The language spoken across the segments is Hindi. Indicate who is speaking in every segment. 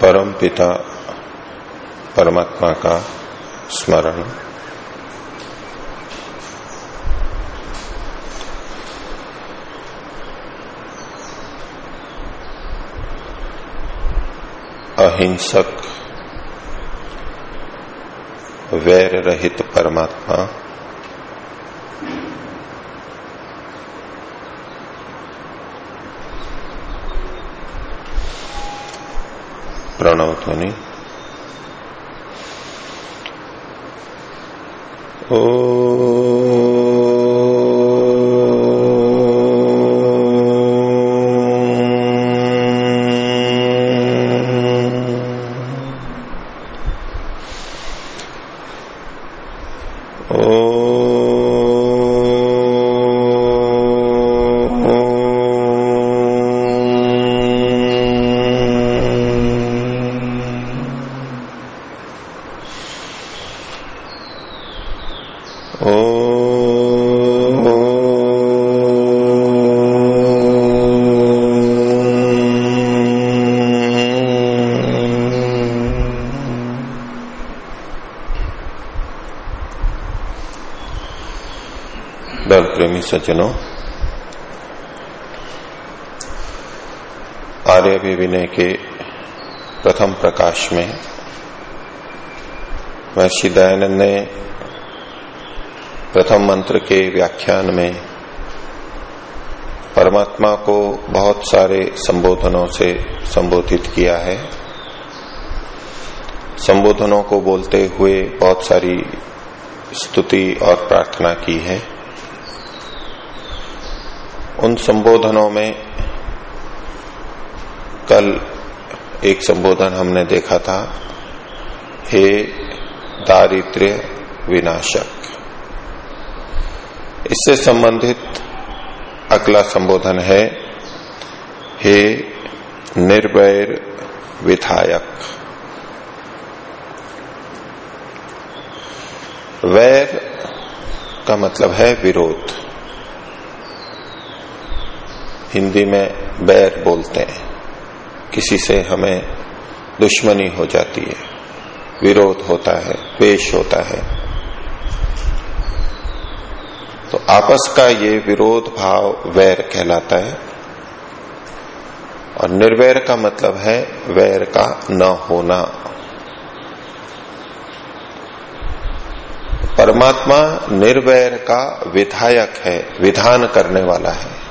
Speaker 1: परम पिता परमात्मा का स्मरण। अहिंसक वैर रहित परमात्मा प्रणव ध्वनि। ओ सज्जनों, आर्य विनय के प्रथम प्रकाश में महर्षि दयानंद ने प्रथम मंत्र के व्याख्यान में परमात्मा को बहुत सारे संबोधनों से संबोधित किया है। संबोधनों को बोलते हुए बहुत सारी स्तुति और प्रार्थना की है। उन संबोधनों में कल एक संबोधन हमने देखा था, हे दारिद्र्य विनाशक। इससे संबंधित अगला संबोधन है, हे निर्वैर विधायक। वैर का मतलब है विरोध। हिंदी में बैर बोलते हैं। किसी से हमें दुश्मनी हो जाती है, विरोध होता है द्वेश होता है। तो आपस का ये विरोध भाव वैर कहलाता है। और निर्वैर का मतलब है वैर का न होना। परमात्मा निर्वैर का विधायक है, विधान करने वाला है।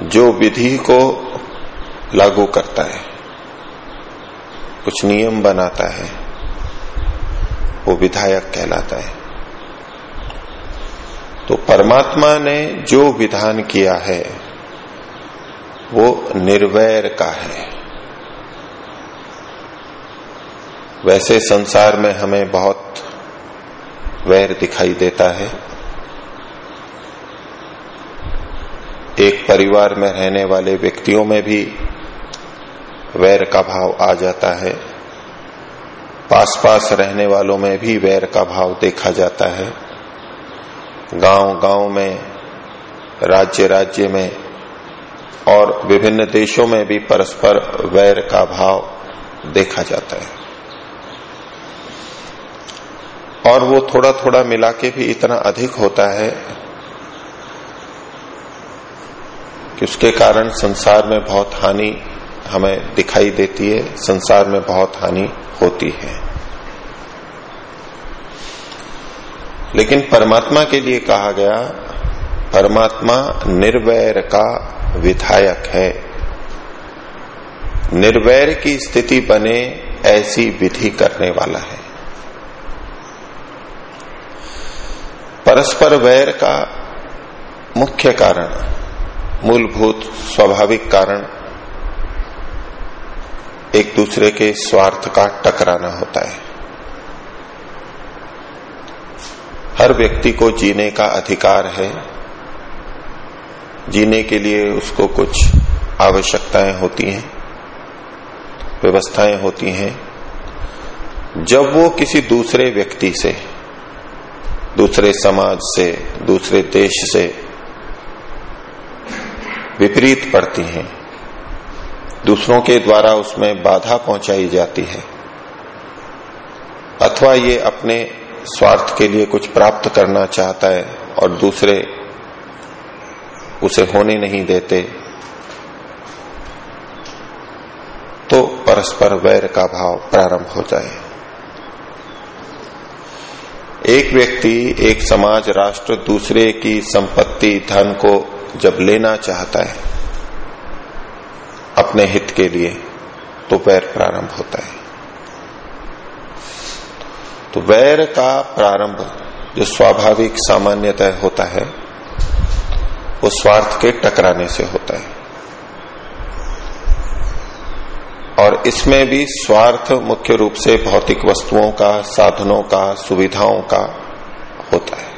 Speaker 1: जो विधि को लागू करता है, कुछ नियम बनाता है, वो विधायक कहलाता है। तो परमात्मा ने जो विधान किया है, वो निर्वैर का है। वैसे संसार में हमें बहुत वैर दिखाई देता है। एक परिवार में रहने वाले व्यक्तियों में भी वैर का भाव आ जाता है। पास पास रहने वालों में भी वैर का भाव देखा जाता है। गाँव गाँव में राज्य राज्य में और विभिन्न देशों में भी परस्पर वैर का भाव देखा जाता है। और वो थोड़ा थोड़ा मिला के भी इतना अधिक होता है कि उसके कारण संसार में बहुत हानि हमें दिखाई देती है, संसार में बहुत हानि होती है। लेकिन परमात्मा के लिए कहा गया, परमात्मा निर्वैर का विधायक है। निर्वैर की स्थिति बने ऐसी विधि करने वाला है। परस्पर वैर का मुख्य कारण मूलभूत स्वाभाविक कारण एक दूसरे के स्वार्थ का टकराना होता है। हर व्यक्ति को जीने का अधिकार है। जीने के लिए उसको कुछ आवश्यकताएँ होती हैं, व्यवस्थाएँ होती हैं। जब वो किसी दूसरे व्यक्ति से, दूसरे समाज से, दूसरे देश से विपरीत पड़ती हैं। दूसरों के द्वारा उसमें बाधा पहुंचाई जाती है। अथवा ये अपने स्वार्थ के लिए कुछ प्राप्त करना चाहता है और दूसरे उसे होने नहीं देते तो परस्पर वैर का भाव प्रारंभ हो जाए। एक व्यक्ति, एक समाज, राष्ट्र, दूसरे की संपत्ति, धन को जब लेना चाहता है, अपने हित के लिए तो वैर प्रारंभ होता है। तो वैर का प्रारंभ जो स्वाभाविक सामान्यतः होता है, वो स्वार्थ के टकराने से होता है। और इसमें भी स्वार्थ मुख्य रूप से भौतिक वस्तुओं का, साधनों का, सुविधाओं का होता है।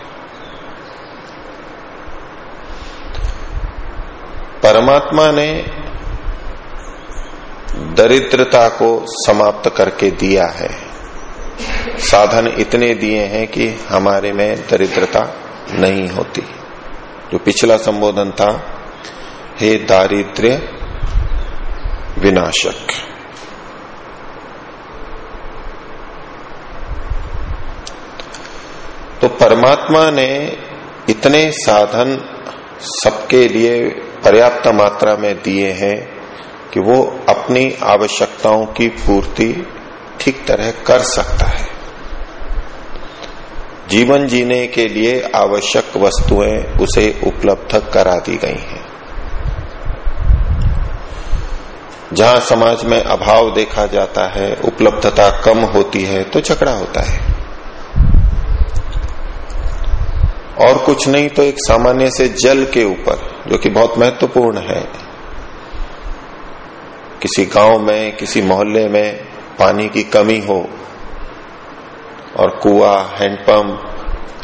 Speaker 1: परमात्मा ने दरिद्रता को समाप्त करके दिया है। साधन इतने दिए हैं कि हमारे में दरिद्रता नहीं होती। जो पिछला संबोधन था, हे दारिद्र्य विनाशक। तो परमात्मा ने इतने साधन सबके लिए पर्याप्त मात्रा में दिए हैं कि वो अपनी आवश्यकताओं की पूर्ति ठीक तरह कर सकता है। जीवन जीने के लिए आवश्यक वस्तुएँ उसे उपलब्ध करा दी गई हैं। जहाँ समाज में अभाव देखा जाता है, उपलब्धता कम होती है तो झगड़ा होता है। और कुछ नहीं तो एक सामान्य से जल के ऊपर जो कि बहुत महत्वपूर्ण है। किसी गाँव में, किसी मोहल्ले में पानी की कमी हो और कुआ, हैंडपंप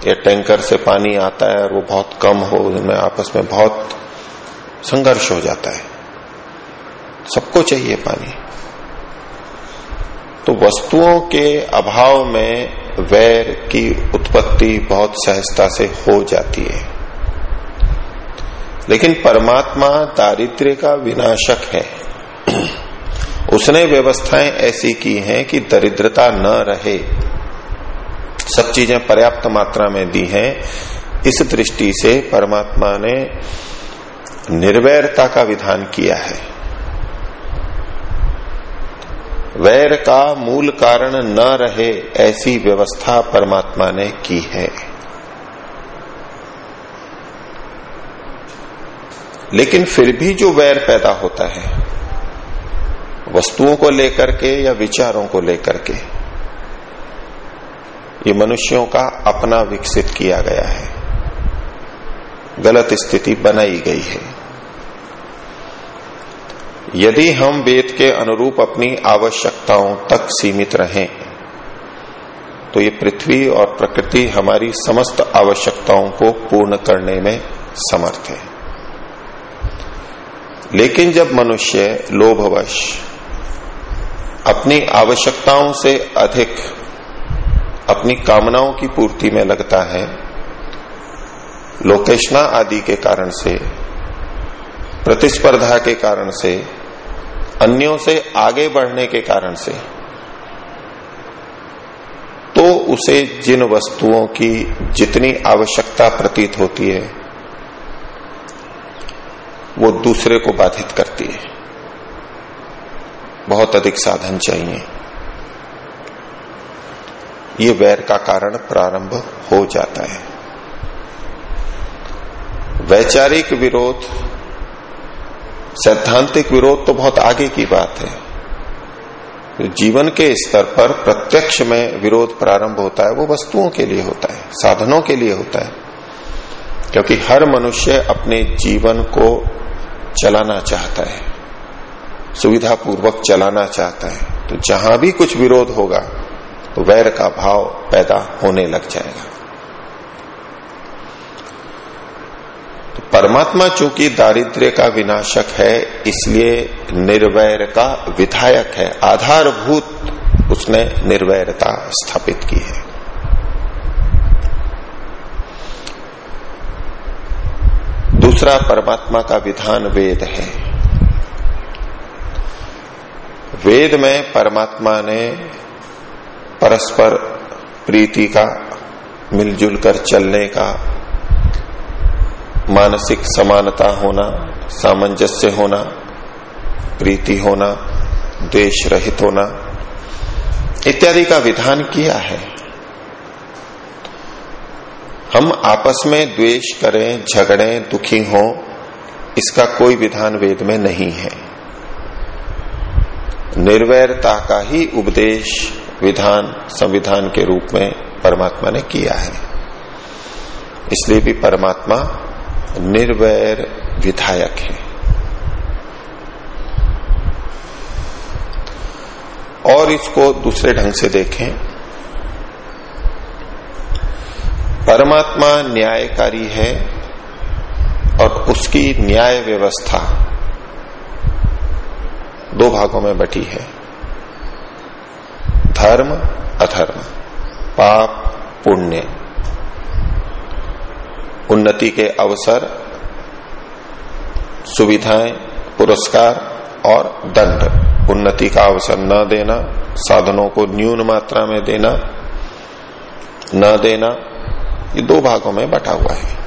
Speaker 1: या टैंकर से पानी आता है और वो बहुत कम हो उनमें आपस में बहुत संघर्ष हो जाता है। सबको चाहिए पानी। तो वस्तुओं के अभाव में वैर की उत्पत्ति बहुत सहजता से हो जाती है। लेकिन परमात्मा दारिद्र्य का विनाशक है। उसने व्यवस्थाएँ ऐसी की हैं कि दरिद्रता न रहे। सब चीज़ें पर्याप्त मात्रा में दी हैं। इस दृष्टि से परमात्मा ने निर्वैरता का विधान किया है। वैर का मूल कारण न रहे ऐसी व्यवस्था परमात्मा ने की है। लेकिन फिर भी जो वैर पैदा होता है, वस्तुओं को लेकर के या विचारों को लेकर के, ये मनुष्यों का अपना विकसित किया गया है। गलत स्थिति बनाई गई है। यदि हम वेद के अनुरूप अपनी आवश्यकताओं तक सीमित रहें तो ये पृथ्वी और प्रकृति हमारी समस्त आवश्यकताओं को पूर्ण करने में समर्थ है। लेकिन जब मनुष्य लोभवश अपनी आवश्यकताओं से अधिक अपनी कामनाओं की पूर्ति में लगता है, लोकेशना आदि के कारण से, प्रतिस्पर्धा के कारण से, अन्यों से आगे बढ़ने के कारण से तो उसे जिन वस्तुओं की जितनी आवश्यकता प्रतीत होती है वो दूसरे को बाधित करती है। बहुत अधिक साधन चाहिए। ये वैर का कारण प्रारंभ हो जाता है। वैचारिक विरोध, सैद्धांतिक विरोध तो बहुत आगे की बात है। जीवन के स्तर पर प्रत्यक्ष में विरोध प्रारंभ होता है, वो वस्तुओं के लिए होता है, साधनों के लिए होता है। क्योंकि हर मनुष्य अपने जीवन को चलाना चाहता है सुविधा पूर्वक चलाना चाहता है तो जहाँ भी कुछ विरोध होगा तो वैर का भाव पैदा होने लग जाएगा। तो परमात्मा चूँकि दारिद्र्य का विनाशक है, इसलिए निर्वैर का विधायक है, आधारभूत उसने निर्वैरता स्थापित की है। दूसरा परमात्मा का विधान वेद है। वेद में परमात्मा ने परस्पर प्रीति का, मिलजुल कर चलने का, मानसिक समानता होना, सामंजस्य होना, प्रीति होना द्वेश रहित होना, इत्यादि का विधान किया है। हम आपस में द्वेष करें, झगड़ें, दुखी हों, इसका कोई विधान वेद में नहीं है। निर्वैरता का ही उपदेश विधान, संविधान के रूप में परमात्मा ने किया है। इसलिए भी परमात्मा निर्वैर विधायक है। और इसको दूसरे ढंग से देखें। परमात्मा न्यायकारी है और उसकी न्याय व्यवस्था दो भागों में बटी है। धर्म, अधर्म, पाप, पुण्य। उन्नति के अवसर, सुविधाएँ, पुरस्कार और दंड। उन्नति का अवसर न देना, साधनों को न्यून मात्रा में देना, न देना ये दो भागों में बटा हुआ है।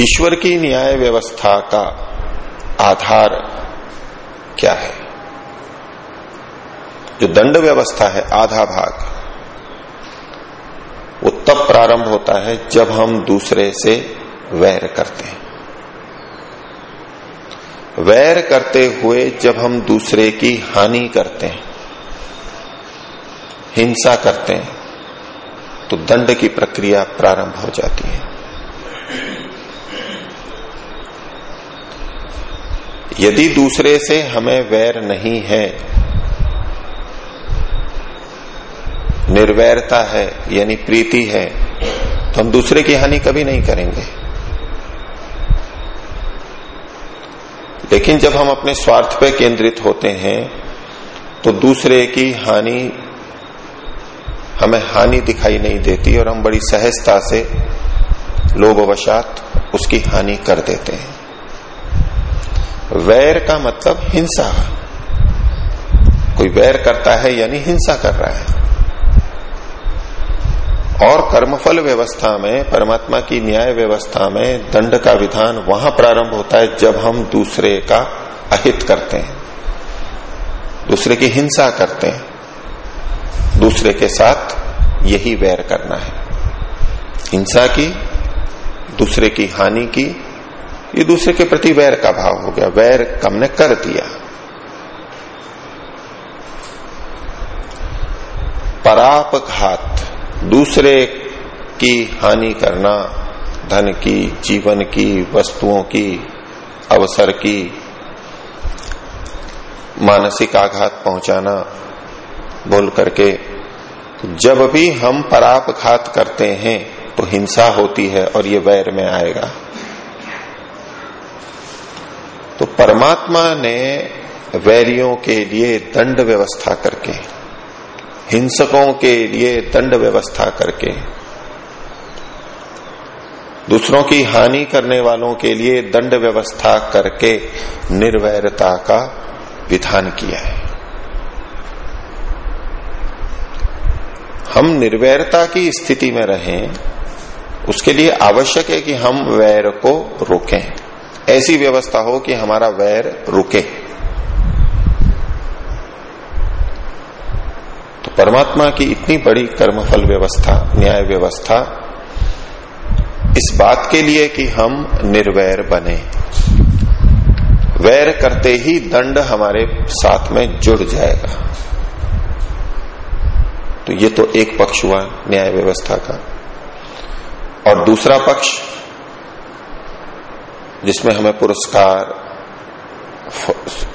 Speaker 1: ईश्वर की न्याय व्यवस्था का आधार क्या है? जो दंड व्यवस्था है, आधा भाग, वो तब प्रारंभ होता है जब हम दूसरे से वैर करते हैं। वैर करते हुए जब हम दूसरे की हानि करते हैं, हिंसा करते हैं तो दंड की प्रक्रिया प्रारंभ हो जाती है। यदि दूसरे से हमें वैर नहीं है, निर्वैरता है, यानी प्रीति है तो हम दूसरे की हानि कभी नहीं करेंगे। लेकिन जब हम अपने स्वार्थ पर केंद्रित होते हैं तो दूसरे की हानि हमें हानि दिखाई नहीं देती और हम बड़ी सहजता से लोभवशात उसकी हानि कर देते हैं। वैर का मतलब हिंसा। कोई वैर करता है यानी हिंसा कर रहा है। और कर्मफल व्यवस्था में, परमात्मा की न्याय व्यवस्था में दंड का विधान वहाँ प्रारंभ होता है जब हम दूसरे का अहित करते हैं। दूसरे की हिंसा करते हैं। दूसरे के साथ यही वैर करना है। हिंसा की, दूसरे की हानि की, ये दूसरे के प्रति वैर का भाव हो गया। वैर हमने कर दिया। परापघात, दूसरे की हानि करना, धन की, जीवन की, वस्तुओं की, अवसर की, मानसिक आघात पहुंचाना बोल करके जब भी हम परापघात करते हैं तो हिंसा होती है और ये वैर में आएगा। तो परमात्मा ने वैरियों के लिए दंड व्यवस्था करके, हिंसकों के लिए दंड व्यवस्था करके, दूसरों की हानि करने वालों के लिए दंड व्यवस्था करके निर्वैरता का विधान किया है। हम निर्वैरता की स्थिति में रहें, उसके लिए आवश्यक है कि हम वैर को रोकें। ऐसी व्यवस्था हो कि हमारा वैर रुके। तो परमात्मा की इतनी बड़ी कर्मफल व्यवस्था, न्याय व्यवस्था, इस बात के लिए कि हम निर्वैर बने। वैर करते ही दंड हमारे साथ में जुड़ जाएगा। तो ये तो एक पक्ष हुआ न्याय व्यवस्था का। और दूसरा पक्ष, जिसमें हमें पुरस्कार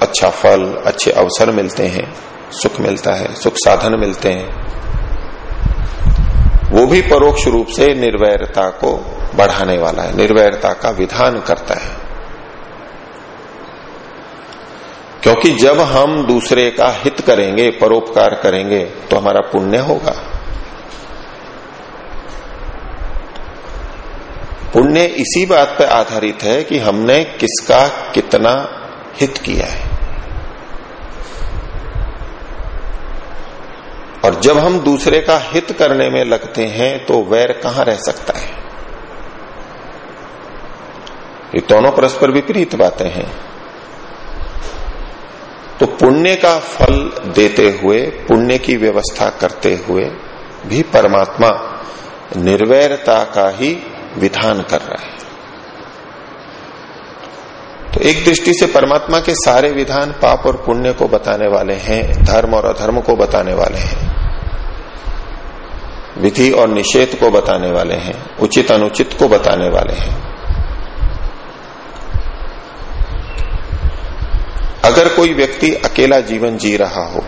Speaker 1: अच्छा फल, अच्छे अवसर मिलते हैं, सुख मिलता है, सुख साधन मिलते हैं, वो भी परोक्ष रूप से निर्वैरता को बढ़ाने वाला है, निर्वैरता का विधान करता है। क्योंकि जब हम दूसरे का हित करेंगे, परोपकार करेंगे तो हमारा पुण्य होगा। पुण्य इसी बात पर आधारित है कि हमने किसका कितना हित किया है। और जब हम दूसरे का हित करने में लगते हैं तो वैर कहाँ रह सकता है? ये दोनों परस्पर विपरीत बातें हैं। तो पुण्य का फल देते हुए, पुण्य की व्यवस्था करते हुए भी परमात्मा निर्वैरता का ही विधान कर रहा है। तो एक दृष्टि से परमात्मा के सारे विधान पाप और पुण्य को बताने वाले हैं, धर्म और अधर्म को बताने वाले हैं, विधि और निषेध को बताने वाले हैं उचित अनुचित को बताने वाले हैं। अगर कोई व्यक्ति अकेला जीवन जी रहा हो,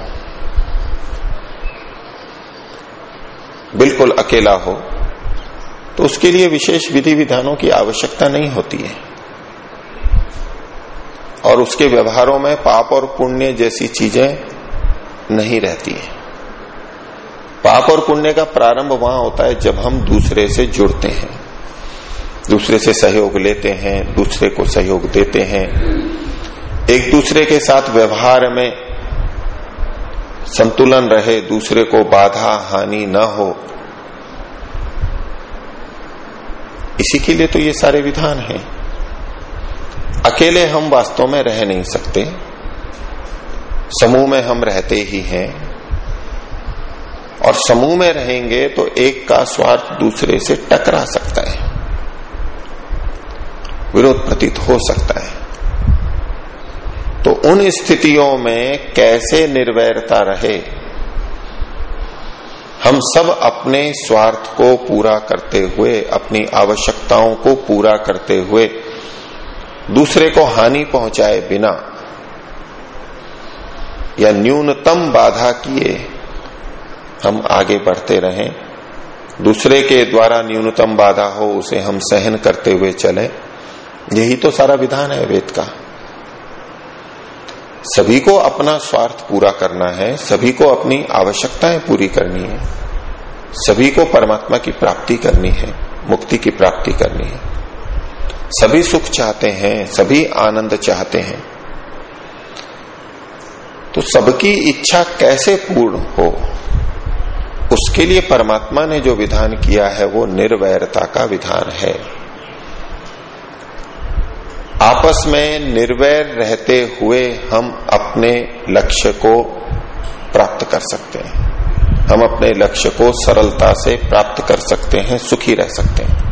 Speaker 1: बिल्कुल अकेला हो तो उसके लिए विशेष विधि विधानों की आवश्यकता नहीं होती है। और उसके व्यवहारों में पाप और पुण्य जैसी चीज़ें नहीं रहती हैं। पाप और पुण्य का प्रारंभ वहाँ होता है जब हम दूसरे से जुड़ते हैं। दूसरे से सहयोग लेते हैं, दूसरे को सहयोग देते हैं। एक दूसरे के साथ व्यवहार में संतुलन रहे, दूसरे को बाधा, हानि न हो। इसी के लिए तो ये सारे विधान हैं। अकेले हम वास्तव में रह नहीं सकते। समूह में हम रहते ही हैं। और समूह में रहेंगे तो एक का स्वार्थ दूसरे से टकरा सकता है। विरोध प्रतीत हो सकता है। तो उन स्थितियों में कैसे निर्वैरता रहे? हम सब अपने स्वार्थ को पूरा करते हुए, अपनी आवश्यकताओं को पूरा करते हुए दूसरे को हानि पहुँचाए बिना या न्यूनतम बाधा किए, हम आगे बढ़ते रहें। दूसरे के द्वारा न्यूनतम बाधा हो, उसे हम सहन करते हुए चले। यही तो सारा विधान है वेद का। सभी को अपना स्वार्थ पूरा करना है, सभी को अपनी आवश्यकताएँ पूरी करनी है, सभी को परमात्मा की प्राप्ति करनी है, मुक्ति की प्राप्ति करनी है। सभी सुख चाहते हैं, सभी आनंद चाहते हैं। तो सबकी इच्छा कैसे पूर्ण हो, उसके लिए परमात्मा ने जो विधान किया है, वो निर्वैरता का विधान है। आपस में निर्वैर रहते हुए हम अपने लक्ष्य को प्राप्त कर सकते हैं। हम अपने लक्ष्य को सरलता से प्राप्त कर सकते हैं, सुखी रह सकते हैं।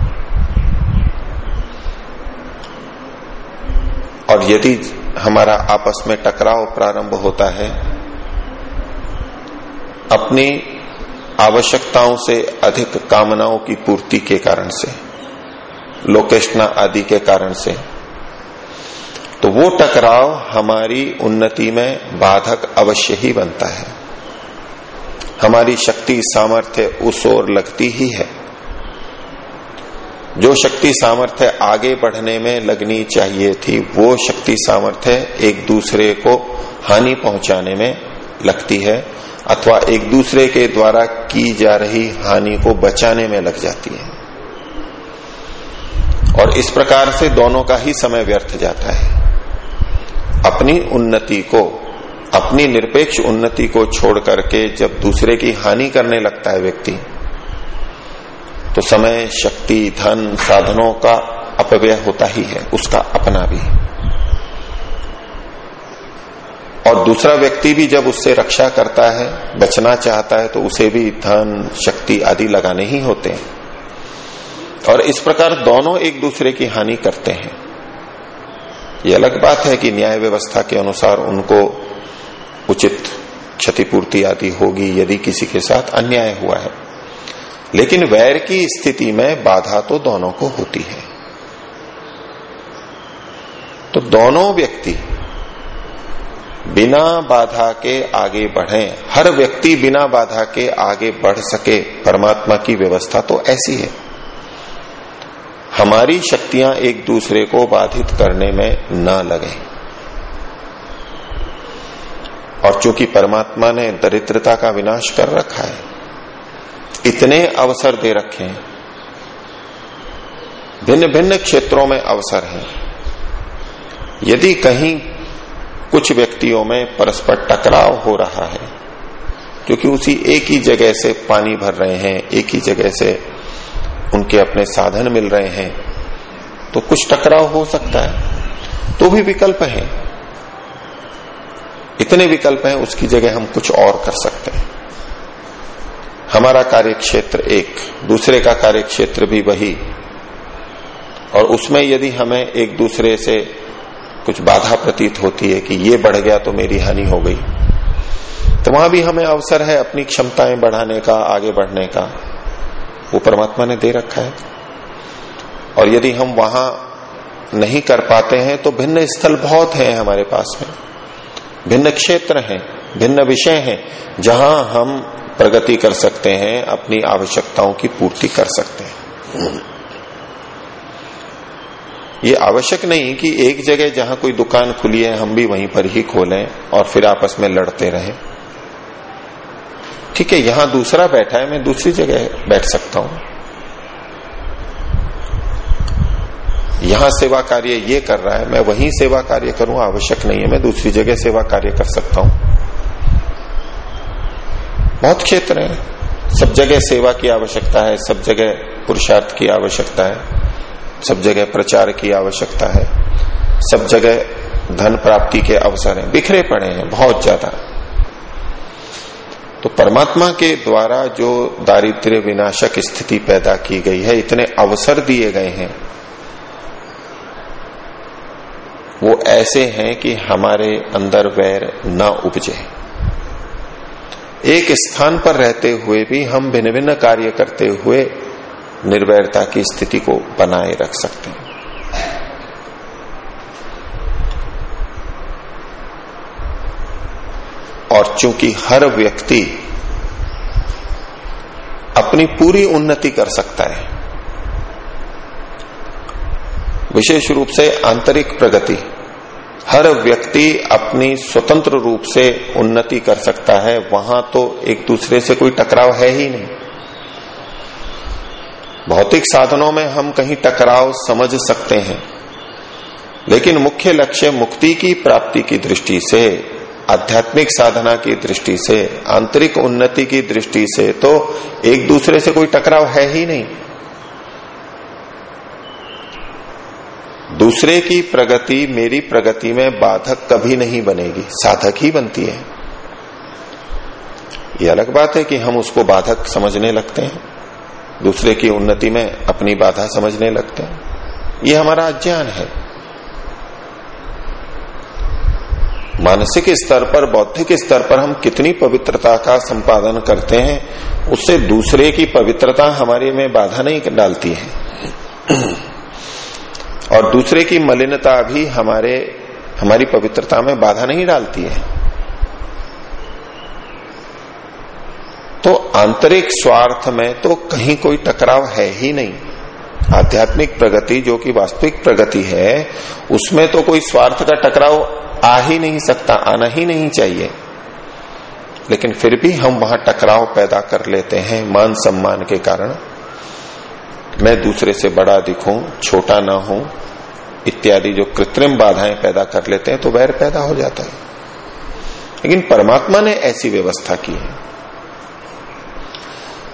Speaker 1: और यदि हमारा आपस में टकराव प्रारंभ होता है, अपनी आवश्यकताओं से अधिक कामनाओं की पूर्ति के कारण से, लोकेशना आदि के कारण से तो वो टकराव हमारी उन्नति में बाधक अवश्य ही बनता है। हमारी शक्ति सामर्थ्य उस ओर लगती ही है। जो शक्ति सामर्थ्य आगे बढ़ने में लगनी चाहिए थी, वो शक्ति सामर्थ्य एक दूसरे को हानि पहुँचाने में लगती है अथवा एक दूसरे के द्वारा की जा रही हानि को बचाने में लग जाती है। और इस प्रकार से दोनों का ही समय व्यर्थ जाता है। अपनी उन्नति को, अपनी निरपेक्ष उन्नति को छोड़ करके जब दूसरे की हानि करने लगता है व्यक्ति तो समय, शक्ति, धन, साधनों का अपव्यय होता ही है, उसका अपना भी। और दूसरा व्यक्ति भी जब उससे रक्षा करता है, बचना चाहता है तो उसे भी धन, शक्ति आदि लगाने ही होते हैं। और इस प्रकार दोनों एक दूसरे की हानि करते हैं। ये अलग बात है कि न्याय व्यवस्था के अनुसार उनको उचित क्षतिपूर्ति आदि होगी यदि किसी के साथ अन्याय हुआ है। लेकिन वैर की स्थिति में बाधा तो दोनों को होती है। तो दोनों व्यक्ति बिना बाधा के आगे बढ़े। हर व्यक्ति बिना बाधा के आगे बढ़ सके। परमात्मा की व्यवस्था तो ऐसी है। हमारी शक्तियाँ एक दूसरे को बाधित करने में न लगे। और चूँकि परमात्मा ने दरिद्रता का विनाश कर रखा है, इतने अवसर दे रखे हैं भिन्न भिन्न क्षेत्रों में अवसर हैं, यदि कहीं कुछ व्यक्तियों में परस्पर टकराव हो रहा है, क्योंकि उसी एक ही जगह से पानी भर रहे हैं, एक ही जगह से उनके अपने साधन मिल रहे हैं तो कुछ टकराव हो सकता है। तो भी विकल्प है। इतने विकल्प हैं, उसकी जगह हम कुछ और कर सकते हैं। हमारा कार्य क्षेत्र एक, दूसरे का कार्य क्षेत्र भी वही। और उसमें यदि हमें एक दूसरे से कुछ बाधा प्रतीत होती है कि ये बढ़ गया तो मेरी हानि हो गई तो वहाँ भी हमें अवसर है अपनी क्षमताएँ बढ़ाने का, आगे बढ़ने का। वो परमात्मा ने दे रखा है। और यदि हम वहाँ नहीं कर पाते हैं तो भिन्न स्थल बहुत हैं हमारे पास में। भिन्न क्षेत्र हैं, भिन्न विषय हैं, जहाँ हम प्रगति कर सकते हैं, अपनी आवश्यकताओं की पूर्ति कर सकते हैं। ये आवश्यक नहीं कि एक जगह जहाँ कोई दुकान खुली है, हम भी वहीं पर ही खोलें और फिर आपस में लड़ते रहें। ठीक है, यहाँ दूसरा बैठा है, मैं दूसरी जगह बैठ सकता हूँ। यहाँ सेवा कार्य ये कर रहा है, मैं वहीं सेवा कार्य करूँ, आवश्यक नहीं है, मैं दूसरी जगह सेवा कार्य कर सकता हूँ। बहुत क्षेत्र है, सब जगह सेवा की आवश्यकता है, सब जगह पुरुषार्थ की आवश्यकता है, सब जगह प्रचार की आवश्यकता है, सब जगह धन प्राप्ति के अवसर हैं, बिखरे पड़े हैं, बहुत ज़्यादा। तो परमात्मा के द्वारा जो दारिद्र्य विनाशक स्थिति पैदा की गई है, इतने अवसर दिए गए हैं। वो ऐसे हैं कि हमारे अंदर वैर न उपजे। एक स्थान पर रहते हुए भी हम भिन्न भिन्न कार्य करते हुए निर्वैरता की स्थिति को बनाए रख सकते हैं। और चूँकि हर व्यक्ति अपनी पूरी उन्नति कर सकता है, विशेष रूप से आंतरिक प्रगति, हर व्यक्ति अपनी स्वतंत्र रूप से उन्नति कर सकता है, वहाँ तो एक दूसरे से कोई टकराव है ही नहीं। भौतिक साधनों में हम कहीं टकराव समझ सकते हैं, लेकिन मुख्य लक्ष्य मुक्ति की प्राप्ति की दृष्टि से आध्यात्मिक साधना की दृष्टि से, आंतरिक उन्नति की दृष्टि से तो एक दूसरे से कोई टकराव है ही नहीं। दूसरे की प्रगति, मेरी प्रगति में बाधक कभी नहीं बनेगी, साधक ही बनती है। ये अलग बात है कि हम उसको बाधक समझने लगते हैं। दूसरे की उन्नति में अपनी बाधा समझने लगते हैं। ये हमारा अज्ञान है। मानसिक स्तर पर, बौद्धिक स्तर पर हम कितनी पवित्रता का संपादन करते हैं, उससे दूसरे की पवित्रता हमारे में बाधा नहीं डालती है। और दूसरे की मलिनता भी हमारे, हमारी पवित्रता में बाधा नहीं डालती है। तो आंतरिक स्वार्थ में तो कहीं कोई टकराव है ही नहीं। आध्यात्मिक प्रगति, जो कि वास्तविक प्रगति है, उसमें तो कोई स्वार्थ का टकराव आ ही नहीं सकता, आना ही नहीं चाहिए। लेकिन फिर भी हम वहाँ टकराव पैदा कर लेते हैं, मान सम्मान के कारण। मैं दूसरे से बड़ा दिखूं छोटा ना हूँ, इत्यादि जो कृत्रिम बाधाएँ पैदा कर लेते हैं तो वैर पैदा हो जाता है। लेकिन परमात्मा ने ऐसी व्यवस्था की है।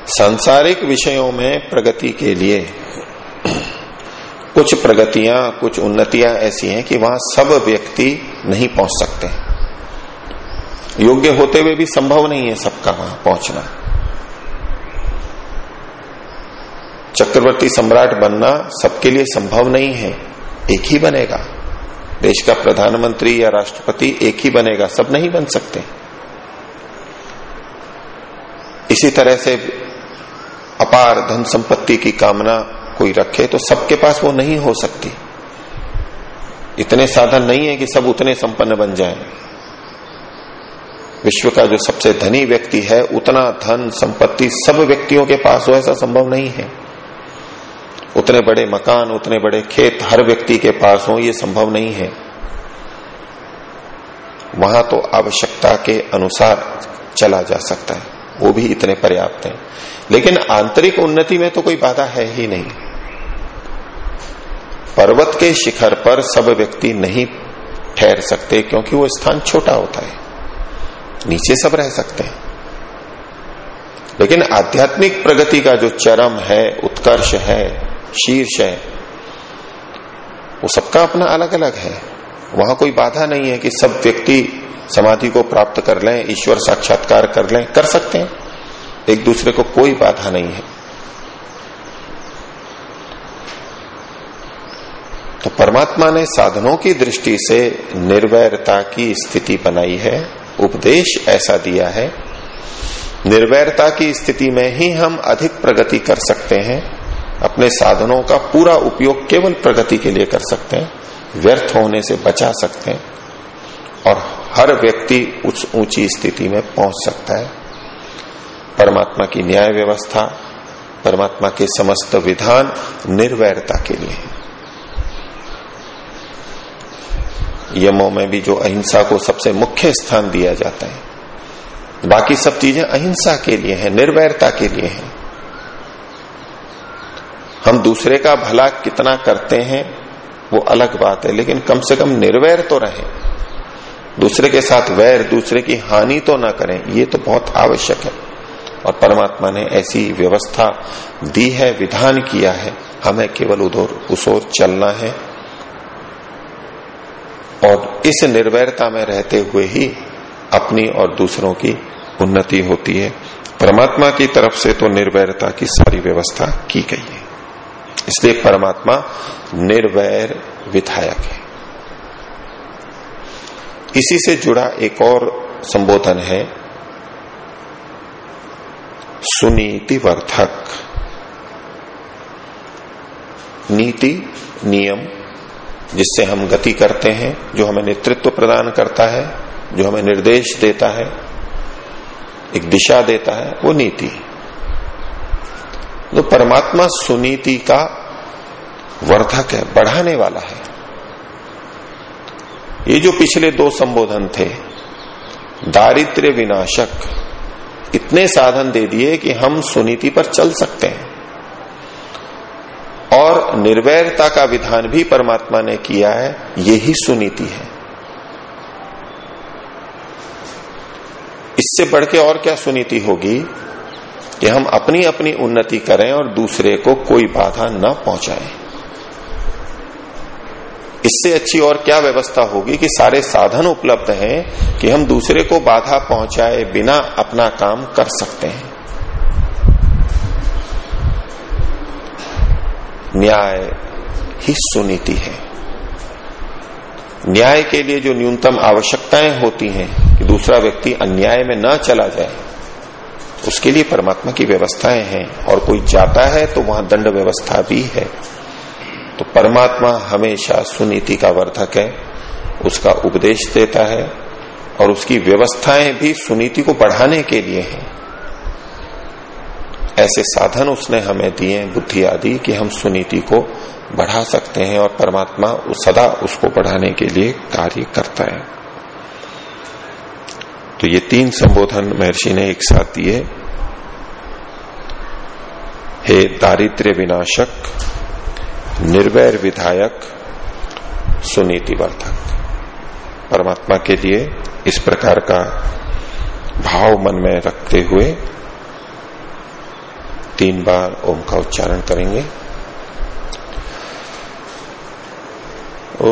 Speaker 1: सांसारिक विषयों में प्रगति के लिए कुछ प्रगतियाँ, कुछ उन्नतियाँ ऐसी हैं कि वहाँ सब व्यक्ति नहीं पहुँच सकते। योग्य होते हुए भी संभव नहीं है सबका वहाँ पहुँचना। चक्रवर्ती सम्राट बनना सबके लिए संभव नहीं है, एक ही बनेगा। देश का प्रधानमंत्री या राष्ट्रपति एक ही बनेगा, सब नहीं बन सकते। इसी तरह से अपार धन संपत्ति की कामना कोई रखे तो सबके पास वो नहीं हो सकती। इतने साधन नहीं है कि सब उतने संपन्न बन जाएँ। विश्व का जो सबसे धनी व्यक्ति है, उतना धन, संपत्ति सब व्यक्तियों के पास हो, ऐसा संभव नहीं है। उतने बड़े मकान, उतने बड़े खेत हर व्यक्ति के पास हो, ये संभव नहीं है। वहाँ तो आवश्यकता के अनुसार चला जा सकता है। वो भी इतने पर्याप्त हैं। लेकिन आंतरिक उन्नति में तो कोई बाधा है ही नहीं। पर्वत के शिखर पर सब व्यक्ति नहीं ठहर सकते क्योंकि वो स्थान छोटा होता है। नीचे सब रह सकते हैं। लेकिन आध्यात्मिक प्रगति का जो चरम है, उत्कर्ष है, शीर्ष है, वो सबका अपना अलग अलग है। वहाँ कोई बाधा नहीं है कि सब व्यक्ति समाधि को प्राप्त कर लें, ईश्वर साक्षात्कार कर लें, कर सकते हैं। एक दूसरे को कोई बाधा नहीं है। तो परमात्मा ने साधनों की दृष्टि से निर्वैरता की स्थिति बनाई है, उपदेश ऐसा दिया है। निर्वैरता की स्थिति में ही हम अधिक प्रगति कर सकते हैं, अपने साधनों का पूरा उपयोग केवल प्रगति के लिए कर सकते हैं, व्यर्थ होने से बचा सकते हैं, और हर व्यक्ति उस ऊँची स्थिति में पहुँच सकता है। परमात्मा की न्याय व्यवस्था, परमात्मा के समस्त विधान निर्वैरता के लिए है। यमों में भी जो अहिंसा को सबसे मुख्य स्थान दिया जाता है। बाकी सब चीज़ें अहिंसा के लिए हैं, निर्वैरता के लिए हैं। हम दूसरे का भला कितना करते हैं, वो अलग बात है, लेकिन कम से कम निर्वैर तो रहे। दूसरे के साथ वैर, दूसरे की हानि तो ना करें, ये तो बहुत आवश्यक है। और परमात्मा ने ऐसी व्यवस्था दी है, विधान किया है, हमें केवल उधर उस चलना है। और इस निर्वैरता में रहते हुए ही अपनी और दूसरों की उन्नति होती है। परमात्मा की तरफ़ से तो निर्वैरता की सारी व्यवस्था की गई है। इसलिए परमात्मा निर्वैर विधायक है। इसी से जुड़ा एक और संबोधन है, सुनीति वर्धक। नीति, नियम जिससे हम गति करते हैं, जो हमें नेतृत्व प्रदान करता है, जो हमें निर्देश देता है, एक दिशा देता है, वो नीति तो परमात्मा सुनीति का वर्धक है, बढ़ाने वाला है। ये जो पिछले दो संबोधन थे, दारिद्र्य विनाशक, इतने साधन दे दिए कि हम सुनीति पर चल सकते हैं। निर्वैरता का विधान भी परमात्मा ने किया है, यही सुनीति है। इससे बढ़ के और क्या सुनीति होगी कि हम अपनी अपनी उन्नति करें और दूसरे को कोई बाधा न पहुंचाएँ। इससे अच्छी और क्या व्यवस्था होगी कि सारे साधन उपलब्ध हैं कि हम दूसरे को बाधा पहुँचाए बिना अपना काम कर सकते हैं। न्याय ही सुनीति है। न्याय के लिए जो न्यूनतम आवश्यकताएँ होती हैं कि दूसरा व्यक्ति अन्याय में न चला जाए, उसके लिए परमात्मा की व्यवस्थाएँ हैं और कोई जाता है तो वहाँ दंड व्यवस्था भी है। तो परमात्मा हमेशा सुनीति का वर्धक है, उसका उपदेश देता है और उसकी व्यवस्थाएँ भी सुनीति को बढ़ाने के लिए हैं। ऐसे साधन उसने हमें दिए, बुद्धि आदि, कि हम सुनीति को बढ़ा सकते हैं और परमात्मा सदा उसको बढ़ाने के लिए कार्य करता है। तो ये तीन संबोधन महर्षि ने एक साथ दिए। हे दारिद्र्य विनाशक, निर्वैर विधायक, सुनीति वर्धक, परमात्मा के लिए इस प्रकार का भाव मन में रखते हुए तीन बार ओम का उच्चारण करेंगे। ओ